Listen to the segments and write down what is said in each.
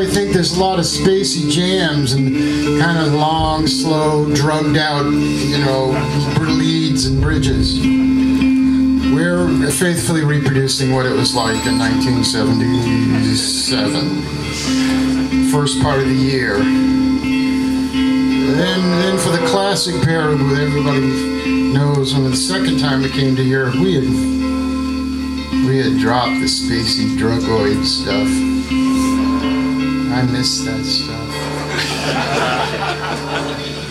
there's a lot of spacey jams and kind of long, slow, drugged out, you know, leads and bridges. We're faithfully reproducing what it was like in 1977, first part of the year. Then, then for the classic period, that everybody knows, when the second time we came to Europe, we had we had dropped the spacey drugoid stuff. I miss that stuff.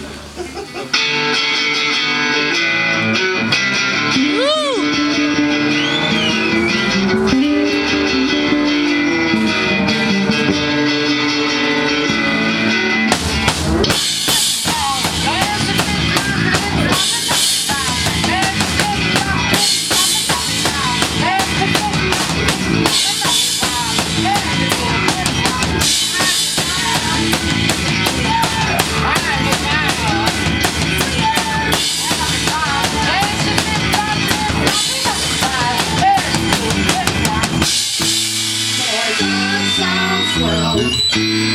Musik